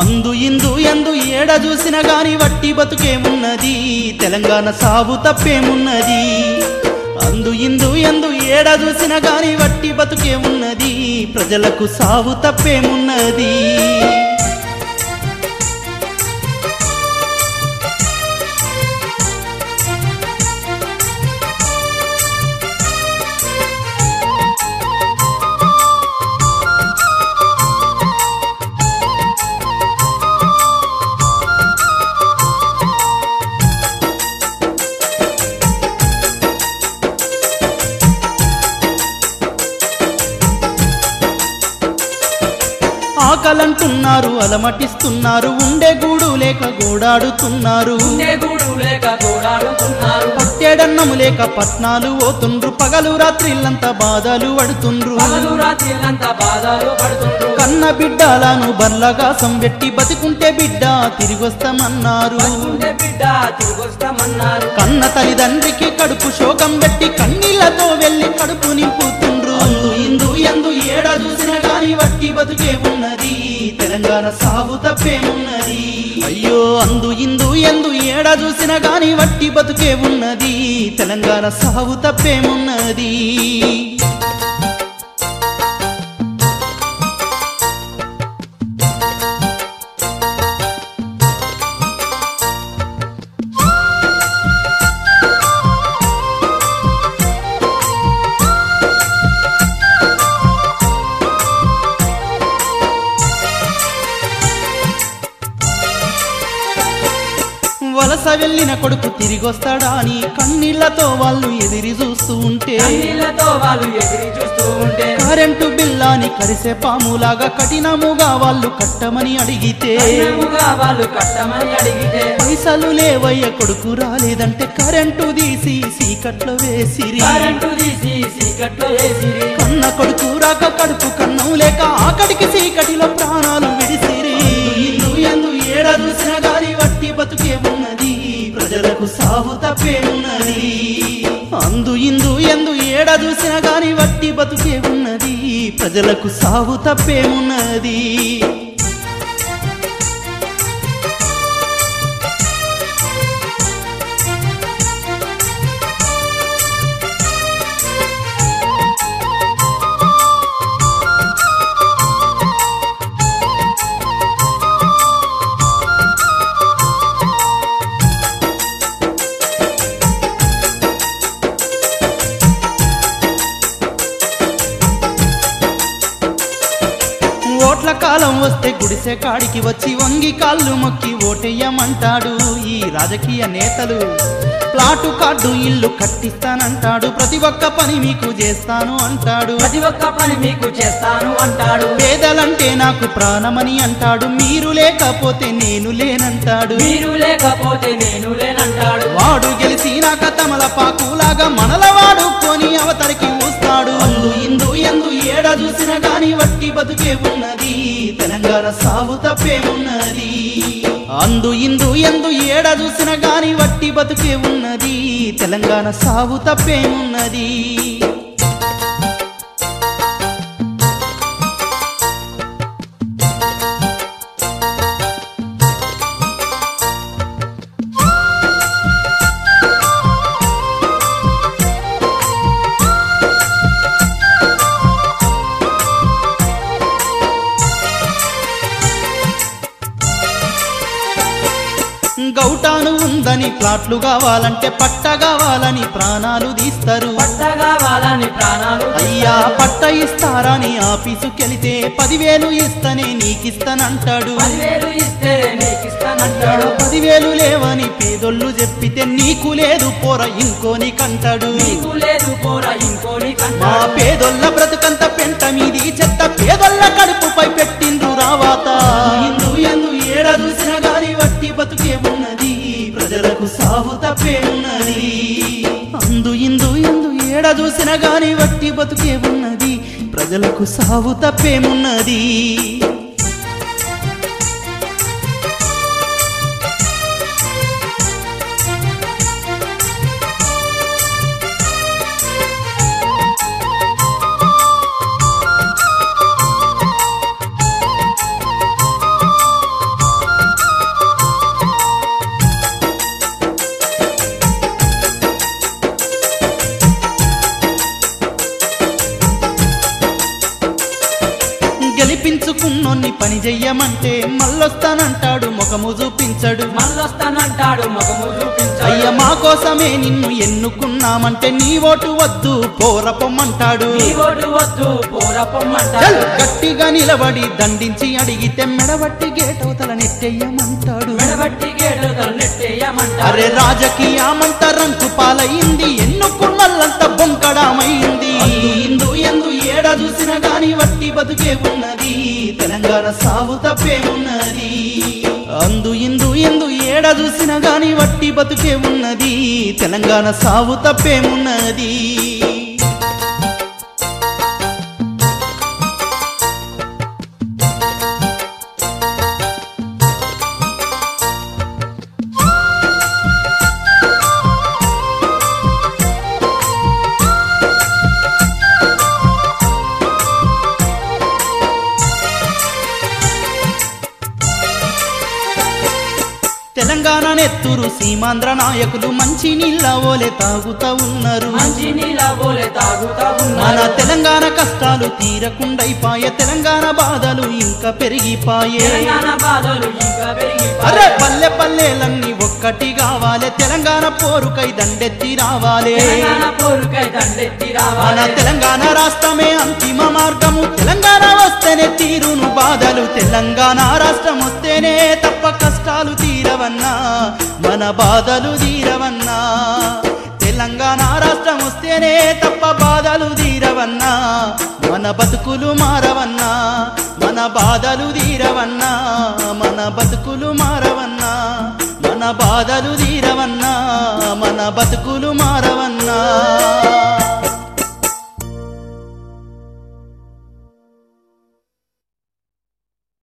అందు ఇందు ఎందు ఏడ చూసిన గాని వట్టి బతుకేమున్నది? తెలంగాణ సాగు తప్పేమున్నది? అందు ఇందు ఎందు ఏడ చూసిన గాని వట్టి బతుకేమున్నది? ప్రజలకు సాగు తప్పేమున్నది? ఆకలంటున్నారు అలమటిస్తున్నారు ఉండే గూడు లేక గోడాడుతున్నారు. పట్టేడన్నము లేక పట్నాలు పోతుండ్రు పగలు రాత్రిళ్ళంతా బాధలు పడుతుండ్రు. కన్న బిడ్డలను బర్లగా సంబెట్టి బతికుంటే బిడ్డ తిరిగొస్తామన్నారు. బతుకుంటే బిడ్డ తిరిగొస్తామన్నారు. కన్న తల్లిదండ్రికి కడుపు శోకం పెట్టి కన్నీళ్ళతో వెళ్ళి సాగు తప్పేమున్నది? అయ్యో అందు ఇందు ఎందు ఏడ చూసినా గాని వట్టి బతుకే ఉన్నది. తెలంగాణ సాగు తప్పేమున్నది? వలస వెళ్ళిన కొడుకు తిరిగొస్తాడా? అని కన్నీళ్ళతో వాళ్ళు ఎదిరి చూస్తూ ఉంటే. కరెంటు బిల్లాని కరిసే పాములాగా కఠినముగా వాళ్ళు కట్టమని అడిగితే. పైసలు లేవయ్య కొడుకు రాలేదంటే కరెంటు తీసి సీకట్లో వేసిరి. కరెంటు తీసి సీకట్లో వేసిరి. కన్న కొడుకు రాక కడుపు కన్నం లేక ఆకడికి సీకటిలో ప్రజలకు పెన్నది అందు ఇందు ఎందు ఏడ చూసిన గాని వట్టి బతుకే ఉన్నది. ప్రజలకు సాగు తప్పే ఉన్నది కాలం వస్తే గుడిసె కాడికి వచ్చి వంగి కాళ్ళు మొక్కి ఓటెయ్యమంటాడు ఈ రాజకీయ నేతలు. ప్లాటు కార్డు ఇల్లు కట్టిస్తానంటాడు. ప్రతి ఒక్క పని మీకు చేస్తాను అంటాడు. ప్రతి ఒక్క పని మీకు చేస్తాను అంటాడు. పేదలంటే నాకు ప్రాణమని అంటాడు. మీరు లేకపోతే నేను లేనంటాడు. మీరు లేకపోతే నేను లేనంటాడు. వాడు గెలిచినాక తమల పాకులాగా మనల వాడుకొని అవతరికి చూసిన గాని వట్టి బతుకే ఉన్నది. తెలంగాణ సాగు తప్పే ఉన్నది. అందు ఇందు ఎందు ఏడ చూసిన గాని వట్టి బతుకే ఉన్నది. తెలంగాణ సాగు తప్పే ఉన్నది. ఉందని ప్లాట్లు కావాలంటే పట్ట కావాలని ప్రాణాలు తీస్తారు. అయ్యా పట్ట ఇస్తారని ఆఫీసుకెళితే పదివేలు ఇస్తనే నీకిస్తానంటాడు. పదివేలు లేవని పేదోళ్ళు చెప్పితే నీకు లేదు పోర ఇంకోని మా కంటాడు. పేదొల్ల బ్రతుకంత పెంట మీది చెత్త పేదొల్ల కడుపుపై పెట్టిండ్రు రావాత ఎందు చూసినా చూసిన గాని వట్టి బతుకే ఉన్నది. ప్రజలకు సాగు తప్పేమున్నది గెలిపించుకున్నోన్ని పని చెయ్యమంటే మళ్ళొస్తానంటాడు ముఖము చూపించడు మళ్ళొస్తానంటాడు ముఖము చూపించాడు అయ్య మా కోసమే నిన్ను ఎన్నుకున్నామంటే నీ ఓటు వద్దు పోరపొమ్మంటాడు. వద్దు పోర చల్ పొమ్మంటాడు గట్టిగా నిలబడి దండించి అడిగితే మెడబట్టి గేటవతల నెట్టెయ్యమంటాడు. మెడబట్టి గేటు నెట్టేయమంటాడు అరే రాజకీయమంత రంకు పాలయింది ఎన్నుకున్నల్లంత దాని వట్టి బతుకే ఉన్నది. తెలంగాణ సాగు తప్పే ఉన్నది. అందు ఇందు ఎందు ఏడ చూసిన గాని వట్టి బతుకే ఉన్నది. తెలంగాణ సాగు తప్పేమున్నది తెలంగాణ నెత్తురు సీమాంధ్ర నాయకులు మంచి నీళ్ళ ఓలే తాగుతా ఉన్నారు. మన తెలంగాణ కష్టాలు తీరకుండైపాయే తెలంగాణ బాధలు ఇంకా పెరిగిపాయే. అరే పల్లె పల్లెలన్నీ ఒక్కటి కావాలి తెలంగాణ పోరుకై దండెత్తి రావాలి. మన తెలంగాణ రాష్ట్రమే అంతిమ మార్గము తెలంగాణ వస్తేనే తీరును బాధలు తెలంగాణ రాష్ట్రం వస్తేనే బాధలు తీరవన్నా. తెలంగాణ రాష్ట్రం వస్తేనే తప్ప బాధలు తీరవన్నా. మన బతుకులు మారవన్నా. మన బాధలు తీరవన్నా. మన బతుకులు మారవన్నా. మన బాధలు తీరవన్నా. మన బతుకులు